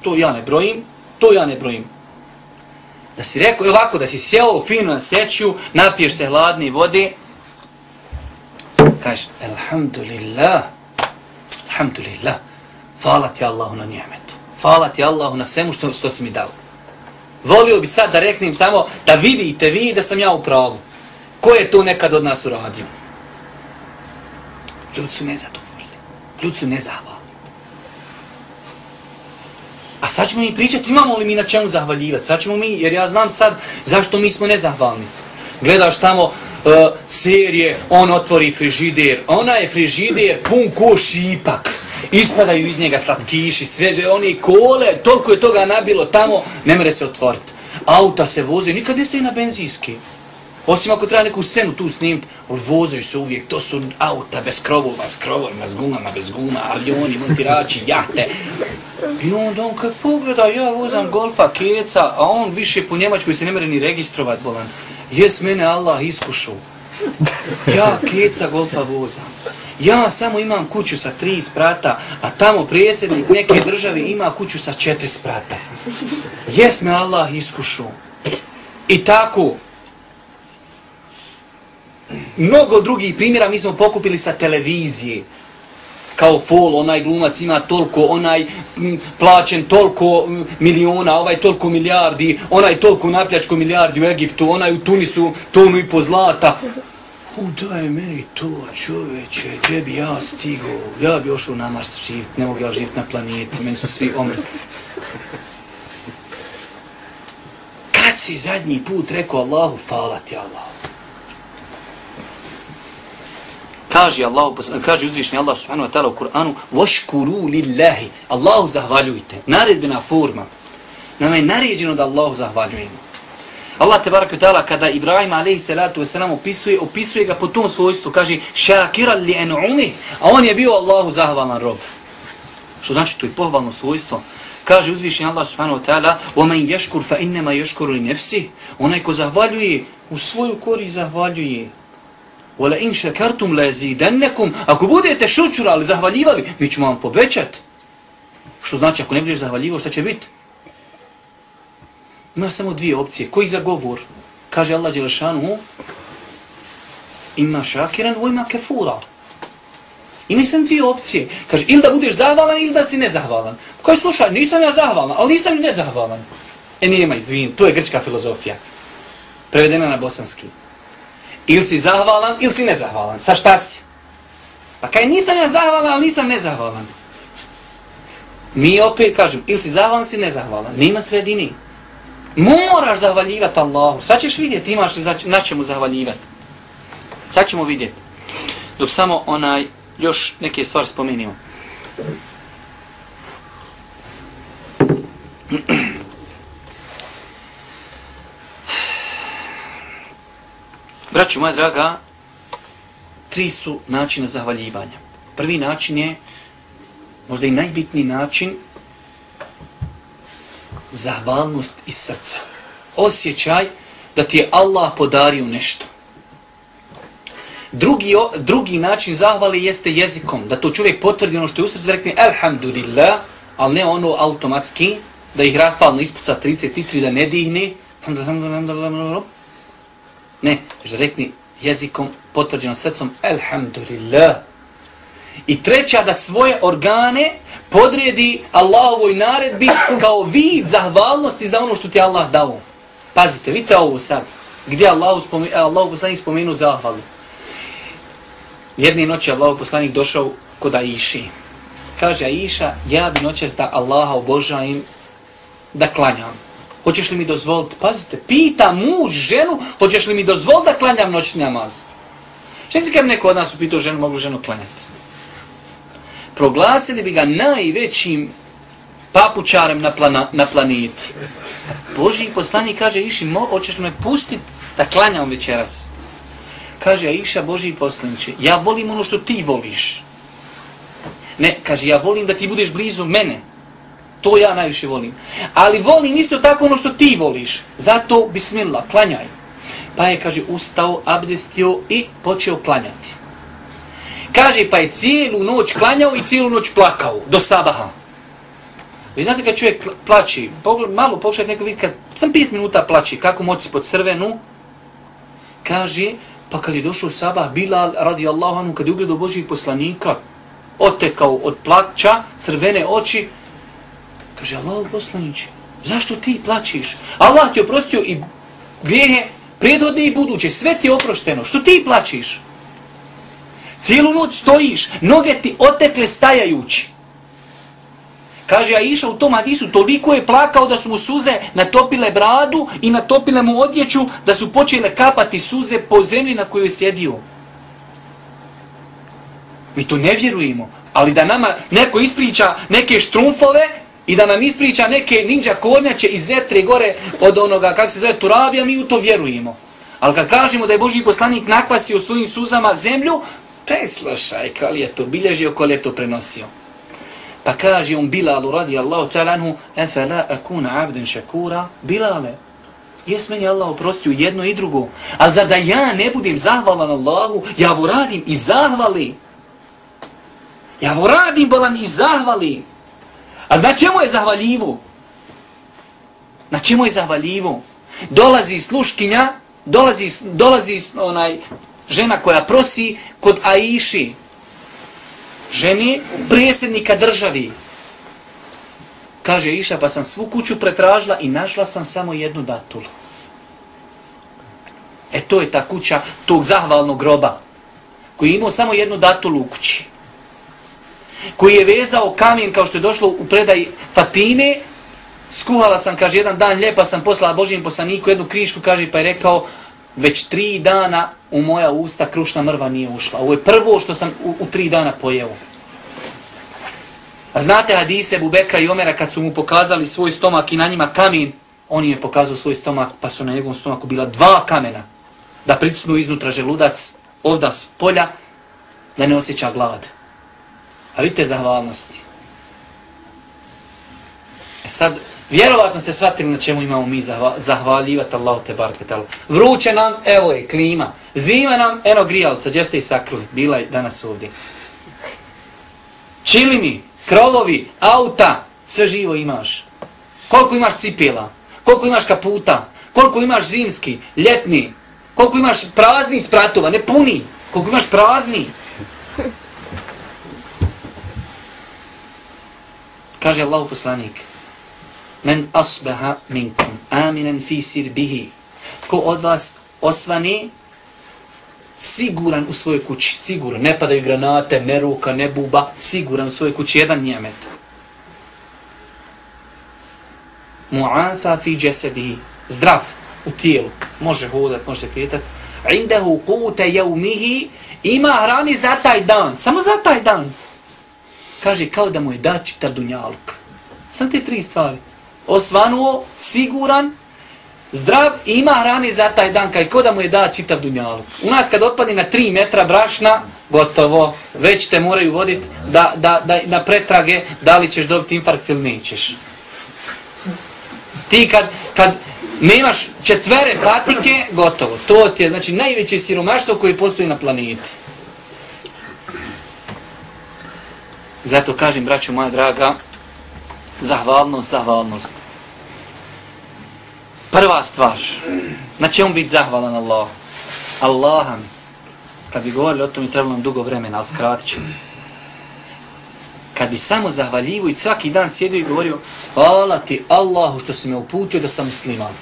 to ja ne brojim, to ja ne brojim. Da si rekao, ovako, da si sjeo fino na seću, napiješ se hladne vode, kažeš, alhamdulillah, alhamdulillah, hvala ti Allahu na njemetu, hvala ti Allahu na svemu što, što si mi dao. Volio bi sad da reknem samo da vidite vi da sam ja u pravu. Ko je to nekad od nas uradio? Ljudi su nezadovoljni. Ljudi su nezahvalni. A sad ćemo mi pričati, imamo li mi na čemu zahvaljivati? Sad ćemo mi, jer ja znam sad zašto mi smo nezahvalni. Gledaš tamo uh, serije, on otvori frižider, ona je frižider pun ko šipak. Ispadaju iz njega slatkiši, sveže, oni kole, toliko je toga nabilo tamo, ne mere se otvoriti. Auta se voze, nikad ne stoji na benzinski. Osim ako treba neku scenu tu snimiti, ali vozaju se uvijek, to su auta bez krovova, s krovovima, s gumama, bez guma, avioni, montirači, jahte. I onda on kad pogleda, ja vozam golfa, keca, a on više po Njemačkoj se ne mere ni registrovat, bolan. Jes mene Allah iskušao. Ja keca golfa vozam. Ja samo imam kuću sa tri sprata, a tamo prijesednik neke države ima kuću sa četiri sprata. Jes me Allah iskušao. I tako, mnogo drugih primjera mi smo pokupili sa televizije. Kao fol, onaj glumac ima toliko, onaj m, plaćen toliko mm, miliona, ovaj toliko milijardi, onaj toliko napljačko milijardi u Egiptu, onaj u Tunisu tonu i po zlata. Kako je meni to čoveče, gdje bi ja stigo, ja bi ošao na Mars živit, ne mogu ja živit na planeti, meni su svi omrsli. Kad si zadnji put rekao Allahu, hvala ti Allah. Kaže Allah, kaže uzvišnji Allah subhanahu wa ta'ala u Kur'anu, vaškuru lillahi, Allahu zahvaljujte, naredbena forma. Nama je naređeno da Allahu zahvaljujemo. Allah te barek ta'ala kada Ibrahim alejhi salatu vesselam opisuje opisuje ga po tom svojstvu kaže shakira li an'umi a on je bio Allahu zahvalan rob. Što znači to je pohvalno svojstvo. Kaže uzvišeni Allah subhanahu wa taala wa man yashkur fa inna ma yashkuru li nafsi onaj ko zahvaljuje u svoju kori zahvaljuje. Wala in shakartum la zidannakum ako budete šukrali zahvaljivali mi ćemo vam povećati što znači ako ne budeš zahvaljivao, šta će biti Ima samo dvije opcije. Koji za govor? Kaže Allah Đelešanu, ima šakiran, ovo ima kefura. Ima sam dvije opcije. Kaže, ili da budeš zahvalan, ili da si nezahvalan. Kaže, slušaj, nisam ja zahvalan, ali nisam ni nezahvalan. E, nijema, izvin, to je grčka filozofija. Prevedena na bosanski. Ili si zahvalan, ili si nezahvalan. Sa šta si? Pa kaj nisam ja zahvalan, ali nisam nezahvalan. Mi opet kažem, ili si zahvalan, ili si nezahvalan. Nema sredini. Moraš zahvaljivati Allahu. Sad ćeš vidjeti imaš li na čemu zahvaljivati. Sad ćemo vidjeti. Dok samo onaj, još neke stvari spomenimo. [CLEARS THROAT] Braću moja draga, tri su načina zahvaljivanja. Prvi način je, možda i najbitniji način, zahvalnost iz srca. Osjećaj da ti je Allah podario nešto. Drugi, drugi način zahvali jeste jezikom, da to čovjek potvrdi ono što je u srcu, da rekne Alhamdulillah, ali ne ono automatski, da ih rafalno ispuca 33, da ne dihne, ne, da rekne jezikom, potvrđeno srcom, Alhamdulillah. I treća, da svoje organe podredi Allahovoj naredbi kao vid zahvalnosti za ono što ti Allah dao. Pazite, vidite ovo sad. Gdje Allah, spomenu, eh, Allah poslanik spomenu zahvalu. Jedne noći Allah poslanik došao kod Aiši. Kaže Aiša, ja bi noćas da Allaha obožajem da klanjam. Hoćeš li mi dozvoliti? Pazite, pita muž ženu, hoćeš li mi dozvoliti da klanjam noćni namaz? Što si kad neko od nas upitao ženu, mogu ženu klanjati? Proglasili bi ga najvećim papučarem na, plana, na planeti. Boži poslanik kaže, Iši, hoćeš me pustiti da klanjam večeras? Kaže, Iša, Boži poslaniče, ja volim ono što ti voliš. Ne, kaže, ja volim da ti budeš blizu mene. To ja najviše volim. Ali volim isto tako ono što ti voliš. Zato, bismillah, klanjaj. Pa je, kaže, ustao, abdestio i počeo klanjati. Kaže, pa je cijelu noć klanjao i cijelu noć plakao, do sabaha. Vi znate kad čovjek plaći, pogled, malo pokušajte neko vidjeti, kad sam pet minuta plaći, kako moći pod crvenu, kaže, pa kad je došao sabah, Bilal radi Allahu kad je ugledao Božih poslanika, otekao od plaća, crvene oči, kaže, Allah poslaniće, zašto ti plaćiš? Allah ti oprostio i grijehe prijedhodne i buduće, sve ti je oprošteno, što ti plaćiš? Cijelu noć stojiš, noge ti otekle stajajući. Kaže, a u tom hadisu, toliko je plakao da su mu suze natopile bradu i natopile mu odjeću, da su počele kapati suze po zemlji na kojoj je sjedio. Mi to ne vjerujemo, ali da nama neko ispriča neke štrumfove i da nam ispriča neke ninja kornjače iz zetre gore od onoga, kako se zove, turabija, mi u to vjerujemo. Ali kad kažemo da je Boži poslanik nakvasio svojim suzama zemlju, pe slušaj, koli je to bilježio, koli je to prenosio. Pa kaže on Bilalu radi Allahu ta'ala anhu, efe la akuna abden šakura, Bilale, jes meni Allah oprostio jedno i drugo, ali zar da ja ne budem zahvalan Allahu, ja vo radim i zahvali. Ja vo radim bolan i zahvali. A na čemu je zahvaljivo? Na čemu je zahvaljivo? Dolazi sluškinja, dolazi, dolazi onaj žena koja prosi kod Aiši, ženi prijesednika državi. Kaže Iša, pa sam svu kuću pretražila i našla sam samo jednu datulu. E to je ta kuća tog zahvalnog groba, koji je imao samo jednu datulu u kući. Koji je vezao kamen, kao što je došlo u predaj Fatime, skuhala sam, kaže, jedan dan lijepa sam poslala Božijem poslaniku jednu krišku, kaže, pa je rekao, već tri dana u moja usta krušna mrva nije ušla. Ovo je prvo što sam u, u tri dana pojeo. A znate hadise Bubekra i Omera kad su mu pokazali svoj stomak i na njima kamin, on im je pokazao svoj stomak pa su na njegovom stomaku bila dva kamena da pritisnu iznutra želudac ovda s polja da ne osjeća glad. A vidite zahvalnosti. E sad, Vjerovatno ste shvatili na čemu imamo mi zahvaljivati Allahu te barke tala. Vruće nam, evo je, klima. Zima nam, eno grijalca, gdje ste i sakrili? Bila je danas ovdje. Čilini, krovovi, auta, sve živo imaš. Koliko imaš cipela? Koliko imaš kaputa? Koliko imaš zimski, ljetni? Koliko imaš prazni spratova, ne puni? Koliko imaš prazni? Kaže Allah poslanik men asbaha minkum aminen fi sirbihi. Ko od vas osvani siguran u svojoj kući siguran ne padaju granate ne ruka ne buba siguran u svojoj kući jedan njemet mu'afa fi jasadihi. Zdrav u tijelu. Može hodat može se kretati indahu quta yawmihi. Ima hrani za taj dan samo za taj dan. Kaže kao da mu je dači ta dunjaluk. Sam te tri stvari osvanuo, siguran, zdrav i ima hrane za taj dan, kaj ko da mu je da čitav dunjalu. U nas kad otpadne na 3 metra brašna, gotovo, već te moraju voditi da, da, da, na pretrage da li ćeš dobiti infarkt ili nećeš. Ti kad, kad nemaš četvere patike, gotovo. To ti je znači najveće siromaštvo koje postoji na planeti. Zato kažem, braću moja draga, zahvalnost, zahvalnost. Prva stvar, na čemu biti zahvalan Allah? Allaham, kad bi govorili o tom i trebalo nam dugo vremena, ali skratit ćemo. Kad bi samo zahvaljivo i svaki dan sjedio i govorio Hvala ti Allahu što si me uputio da sam musliman.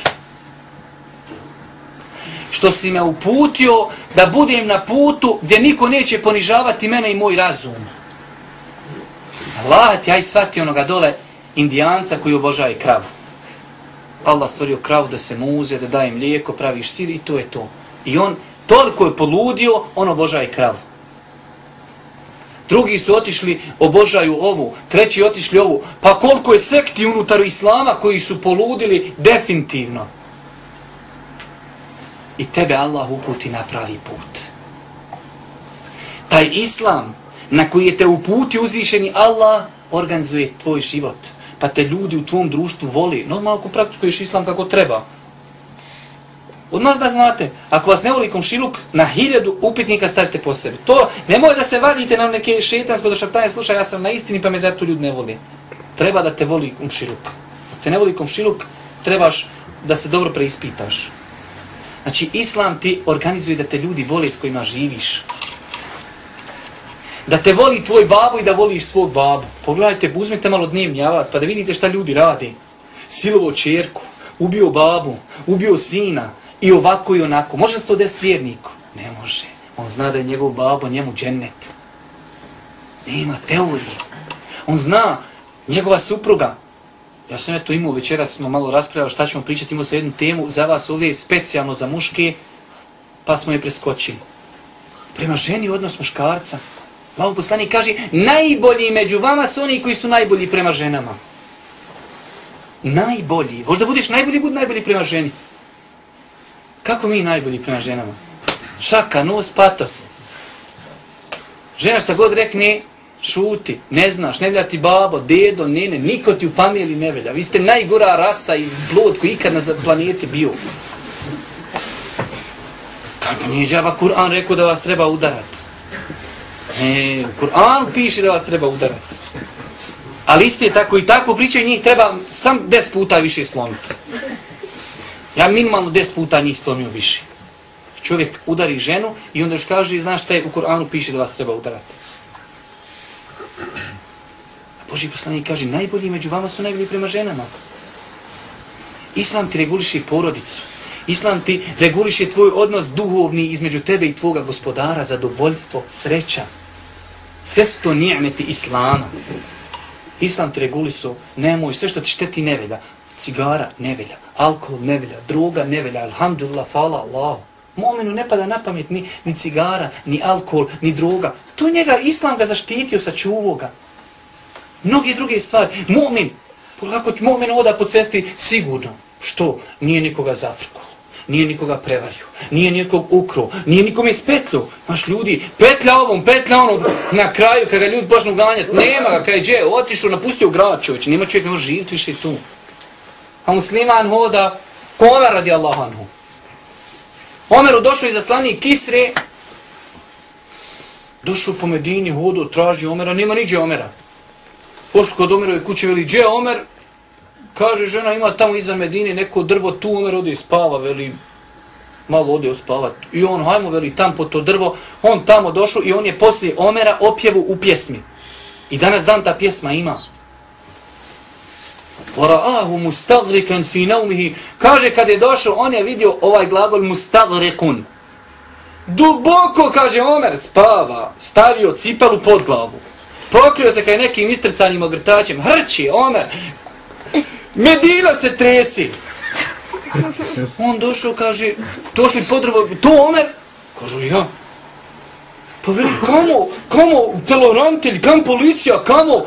Što si me uputio da budem na putu gdje niko neće ponižavati mene i moj razum. Allah ti aj svati onoga dole indijanca koji obožaje kravu. Allah stvorio kravu da se muze, da daje mlijeko, praviš sir i to je to. I on toliko je poludio, on obožaje kravu. Drugi su otišli, obožaju ovu, treći otišli ovu. Pa koliko je sekti unutar islama koji su poludili definitivno. I tebe Allah uputi na pravi put. Taj islam na koji je te uputi uzvišeni Allah organizuje tvoj život pa te ljudi u tvom društvu voli, normalno ako praktikuješ islam kako treba. Odmah da znate, ako vas ne voli komšiluk, na hiljadu upitnika stavite po sebi. To ne da se vadite na neke šetansko do šaptanje, slušaj, ja sam na istini pa me zato ljudi ne voli. Treba da te voli komšiluk. Te ne voli komšiluk, trebaš da se dobro preispitaš. Znači, islam ti organizuje da te ljudi vole s kojima živiš da te voli tvoj babo i da voliš svog babu. Pogledajte, uzmite malo dnevni vas, pa da vidite šta ljudi radi. Silovo čerku, ubio babu, ubio sina i ovako i onako. Može se to desiti vjerniku? Ne može. On zna da je njegov babo njemu džennet. Nema teorije. On zna njegova supruga. Ja sam to imao večera, smo malo raspravljali šta ćemo pričati, imao sam jednu temu za vas ovdje specijalno za muške, pa smo je preskočili. Prema ženi odnos muškarca. Allaho poslanik kaže, najbolji među vama su oni koji su najbolji prema ženama. Najbolji. Hoš da budeš najbolji, budi najbolji prema ženi. Kako mi najbolji prema ženama? Šaka, nos, patos. Žena šta god rekne, šuti, ne znaš, ne velja ti babo, dedo, nene, niko ti u familiji ne velja. Vi ste najgora rasa i blod koji ikad na planeti bio. Kako nije džaba Kur'an rekao da vas treba udarati? E, Kur'an piše da vas treba udarati. Ali isti je tako i tako pričaju njih treba sam 10 puta više slomiti. Ja minimalno 10 puta njih slomio više. Čovjek udari ženu i onda još kaže, znaš šta je u Kur'anu piše da vas treba udarati. A Boži poslanik kaže, najbolji među vama su najbolji prema ženama. Islam ti reguliše porodicu. Islam ti reguliše tvoj odnos duhovni između tebe i tvoga gospodara, zadovoljstvo, sreća. Sve su to nijemeti Islama. Islam te regulisu, nemoj, sve što ti šteti nevelja. Cigara nevelja, alkohol nevelja, droga nevelja, alhamdulillah, fala Allah. Momenu ne pada na pamet ni, ni cigara, ni alkohol, ni droga. To njega, Islam ga zaštitio, sačuvao ga. Mnogi druge stvari. Momin, kako će momin oda po cesti, sigurno. Što? Nije nikoga zafrkuo nije nikoga prevario, nije nikog ukro, nije nikome ispetlju. Maš ljudi, petlja ovom, petlja onom, na kraju kada ljudi počnu ganjati, nema ga, kada je dje, otišao, napustio grad čovječ, nema čovjek, ne može više tu. A musliman hoda, ko Omer radi Allah anhu. Omeru došao iz aslani Kisre, došao po Medini, hodu, traži Omera, nema niđe Omera. Pošto kod Omerove kuće veli, gdje Omer? Kaže, žena ima tamo izvan Medine neko drvo, tu umre, odi spava, veli, malo ode spavat. I on, hajmo, veli, tam po to drvo, on tamo došao i on je poslije Omera opjevu u pjesmi. I danas dan ta pjesma ima. Wara'ahu mustagrikan fi naumihi. Kaže, kad je došao, on je vidio ovaj glagol mustagrikun. Duboko, kaže Omer, spava, stavio cipelu pod glavu. Pokrio se kaj nekim istrcanim ogrtačem. Hrči, Omer, Medina se tresi. On došao, kaže, došli podrvo, to Omer? Kažu, ja. Pa veli, kamo, kamo, telorantelj, kam policija, kamo?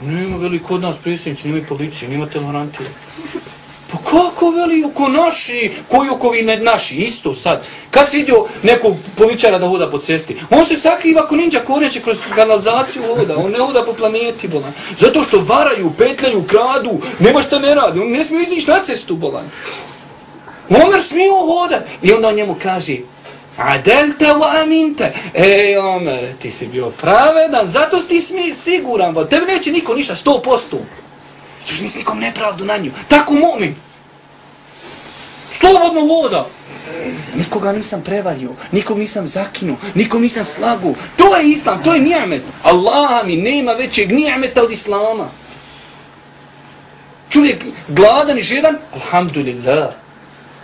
Nema veli, kod nas predsjednici, nema policije, nema telorantelj. Pa kako veli oko naši, koji oko vi naši, isto sad. Kad si vidio nekog poličara da hoda po cesti, on se sakriva ako ninja koreće kroz kanalizaciju hoda, on ne hoda po planeti, bolan. Zato što varaju, petljaju, kradu, nema šta ne radi, on ne smije izići na cestu, bolan. Omer smio hoda. I onda on njemu kaže, Adelte wa aminte. Ej, Omer, ti si bio pravedan, zato si ti smi, siguran, bo tebe neće niko ništa, sto posto. nis nikom nepravdu na nju. Tako mu'min. Slobodno voda. Nikoga nisam prevario, nikog nisam zakinu, nikom nisam slagu. To je islam, to je nijamet. Allah mi nema većeg nijameta od islama. Čovjek gladan i žedan, alhamdulillah,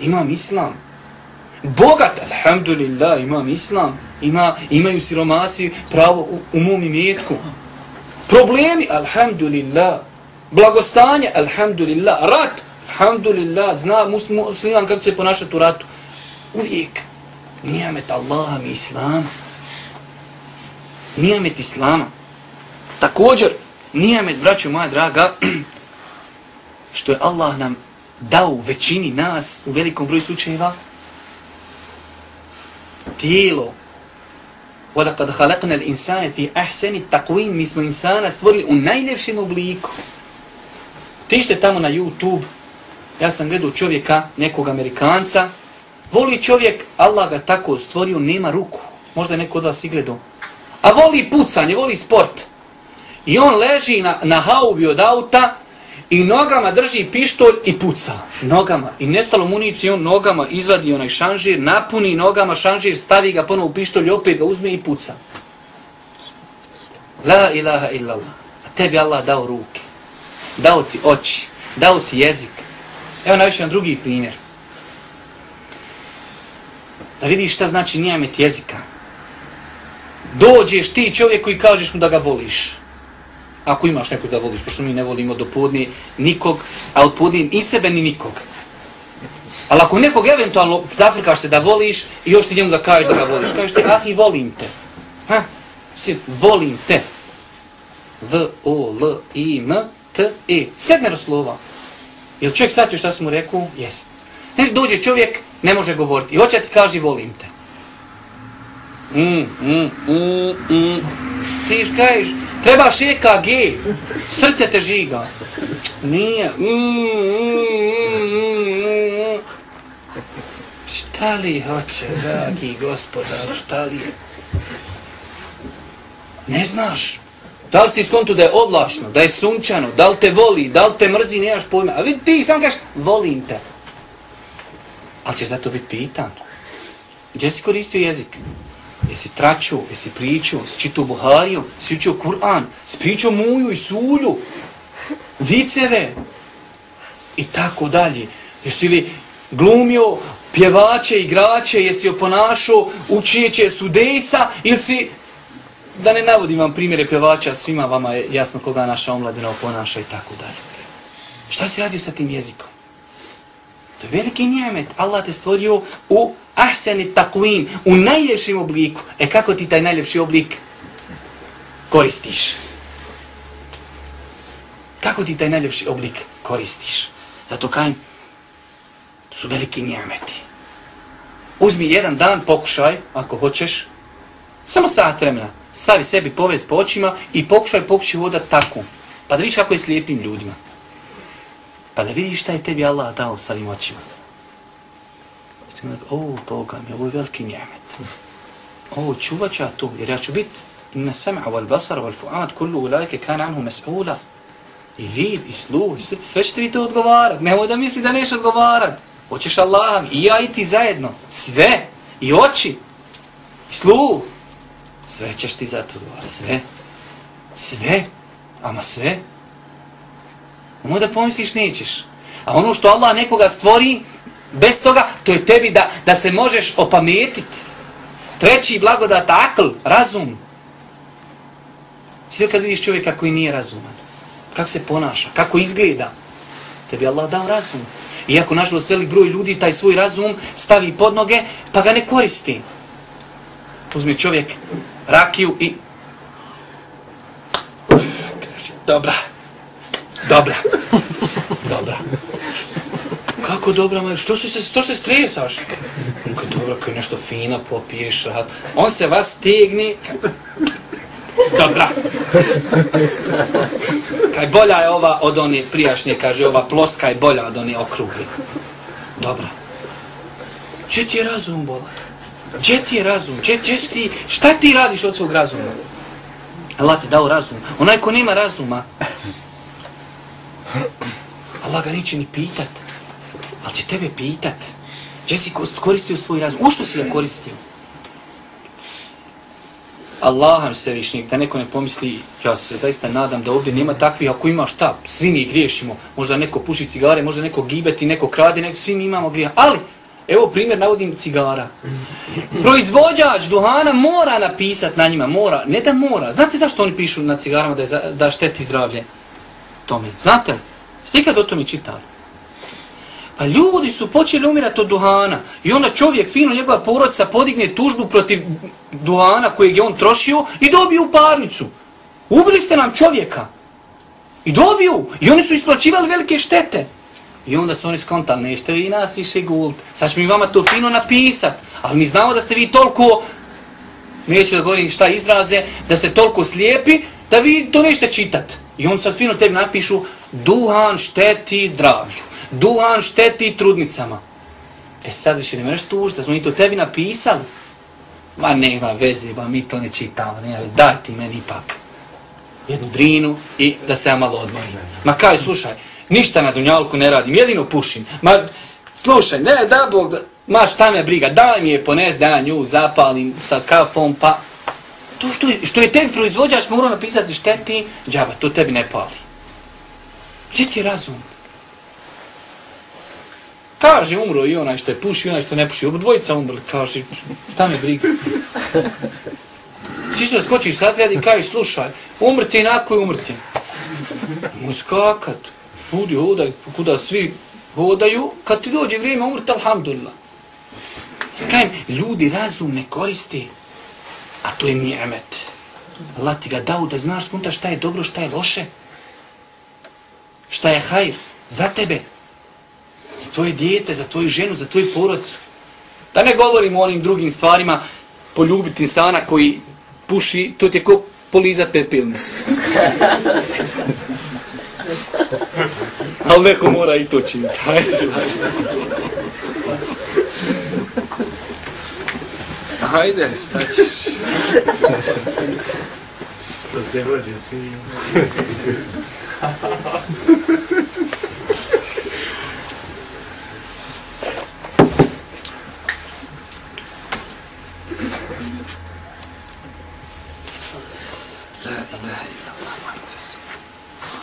imam islam. Bogat, alhamdulillah, imam islam. Ima, imaju siromasi pravo u, u mom imetku. Problemi, alhamdulillah. Blagostanje, alhamdulillah. Rat, alhamdulillah. Zna musliman kako se ponašati u ratu. Uvijek. Nijamet Allaha mi islam. Nijamet islama. Također, nijamet, braću moja draga, [CLEARS THROAT] što je Allah nam dao većini nas, u velikom broju slučajeva, tijelo. وَلَقَدْ خَلَقْنَا الْإِنسَانِ فِي أَحْسَنِ تَقْوِينَ Mi smo insana stvorili u najljepšem obliku. Tište tamo na YouTube, ja sam gledao čovjeka, nekog Amerikanca, voli čovjek, Allah ga tako stvorio, nema ruku. Možda je neko od vas i gledao. A voli pucanje, voli sport. I on leži na, na haubi od auta i nogama drži pištolj i puca. Nogama. I nestalo municiju, on nogama izvadi onaj šanžir, napuni nogama šanžir, stavi ga ponovo u pištolj, opet ga uzme i puca. La ilaha illallah. A tebi Allah dao ruke dao ti oči, dao ti jezik. Evo najviše vam drugi primjer. Da vidiš šta znači nijamet jezika. Dođeš ti čovjeku i kažeš mu da ga voliš. Ako imaš nekog da voliš, pošto mi ne volimo do podne nikog, a od podne ni sebe ni nikog. Ali ako nekog eventualno zafrkaš se da voliš i još ti njemu da kažeš da ga voliš, kažeš ti, ah i volim te. Ha? Si, volim te. V-O-L-I-M T, E. Sedmero slova. Jel čovjek shvatio šta sam mu rekao? Jest. Ne dođe čovjek, ne može govoriti. I hoće ti kaži, volim te. Mm, mm, mm, mm. Ti kažeš, trebaš EKG, srce te žiga. Nije. Mm, mm, mm, mm. Šta li hoće, dragi gospodar, šta li je? Ne znaš. Da li ti skontu da je oblašno, da je sunčano, da li te voli, da li te mrzi, nemaš pojma. A vidi ti sam kažeš, volim te. Ali ćeš zato biti pitan. Gdje si koristio jezik? Jesi tračio, jesi pričao, si čitao Buhariju, si učio Kur'an, si pričao muju i sulju, viceve i tako dalje. Jesi li glumio pjevače, igrače, jesi oponašao učijeće sudejsa ili si da ne navodim vam primjere pevača, svima vama je jasno koga naša omladina oponaša i tako dalje. Šta se radi sa tim jezikom? To je veliki njemet. Allah te stvorio u ahseni takvim, u najljepšim obliku. E kako ti taj najljepši oblik koristiš? Kako ti taj najljepši oblik koristiš? Zato kajem, to su veliki njemeti. Uzmi jedan dan, pokušaj, ako hoćeš, samo sat vremena, stavi sebi povez po očima i pokušaj pokušaj voda tako. Pa da vidiš kako je slijepim ljudima. Pa da vidiš šta je tebi Allah dao sa ovim očima. Pa o, Boga mi, ovo je veliki njemet. O, čuvat ću ja to, jer ja ću biti na sam'a wal basar wal fu'ad kullu ulajke kan anhu mas'ula. I vid, i sluh, i srce, sve ćete vi to odgovarat. Nemoj da misli da neš odgovarat. Hoćeš Allah i ja i ti zajedno. Sve. I oči. I sluh. Sve ćeš ti zato. Sve. Sve. Ama sve. Nemoj da pomisliš, nećeš. A ono što Allah nekoga stvori, bez toga, to je tebi da, da se možeš opametiti. Treći blagodat, akl, razum. Sve kad vidiš čovjeka koji nije razuman, kako se ponaša, kako izgleda, tebi Allah dao razum. Iako, nažalost, velik broj ljudi taj svoj razum stavi pod noge, pa ga ne koristi. Uzmi čovjek rakiju i... Kaže, dobra. Dobra. Dobra. Kako dobra, ma, što se, što se stresaš? Kako dobro, kao nešto fina popiješ, rad. On se vas stegni. Dobra. Kaj bolja je ova od one prijašnje, kaže, ova ploska je bolja od one okrugli. Dobra. Če ti je razum, bola? Če ti je razum? Če, če ti, šta ti radiš od svog razuma? Allah ti dao razum. Onaj ko nema razuma, Allah ga neće ni pitat. Ali će tebe pitat. Če si koristio svoj razum? U što si ga koristio? Allaham Svevišnjeg, da neko ne pomisli, ja se zaista nadam da ovdje nema takvih, ako ima šta, svi mi griješimo, možda neko puši cigare, možda neko gibeti, neko krade, neko, svi mi imamo grija. Ali, evo primjer, navodim cigara. Proizvođač duhana mora napisat na njima, mora, ne da mora. Znate zašto oni pišu na cigarama da, je za, da šteti zdravlje? Tome, znate li? Ste ikad o tome čitali? Pa ljudi su počeli umirati od duhana i onda čovjek, fino njegova porodica, podigne tužbu protiv duhana kojeg je on trošio i dobiju parnicu. Ubili ste nam čovjeka. I dobiju. I oni su isplaćivali velike štete. I onda su oni skontali, nešte vi nas više gult. Sad ćemo mi vama to fino napisat. Ali mi znamo da ste vi toliko, neću da govorim šta izraze, da ste toliko slijepi, da vi to nešte čitat. I on sad fino tebi napišu, duhan šteti zdravlju duhan šteti trudnicama. E sad više ne možeš tužiti, da smo mi to tebi napisali. Ma nema veze, ba mi to ne čitamo, nema veze, daj ti meni ipak jednu drinu i da se ja malo odmorim. Ma kaj, slušaj, ništa na dunjalku ne radim, jedino pušim. Ma, slušaj, ne, da Bog, da, ma šta me briga, daj mi je pones da ja nju zapalim sa kafom, pa... To što je, što je tebi proizvođač morao napisati šteti, džaba, to tebi ne pali. Gdje ti je razum? Kaže, umro i onaj što je puši, onaj što ne puši. Obo dvojica umrli, kaže, šta me briga. Svi što skočiš sa zljada i kažeš, slušaj, umrti inako i umrti. Moj skakat, budi hodaj, kuda svi hodaju, kad ti dođe vrijeme umrti, alhamdulillah. Kajem, ljudi razum ne koriste, a to je nijemet. Allah ti ga dao da znaš skunta šta je dobro, šta je loše. Šta je hajr za tebe, za tvoje dijete, za tvoju ženu, za tvoju porodcu. Da ne govorimo o onim drugim stvarima, poljubiti insana koji puši, to ti je ko polizat pepilnicu. Ali neko mora i to činiti. Hajde, šta ćeš? To se.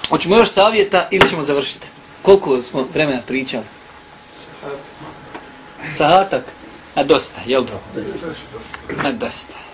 Hoćemo još savjeta ili ćemo završiti? Koliko smo vremena pričali? Sahatak. A dosta, jel do? A dosta.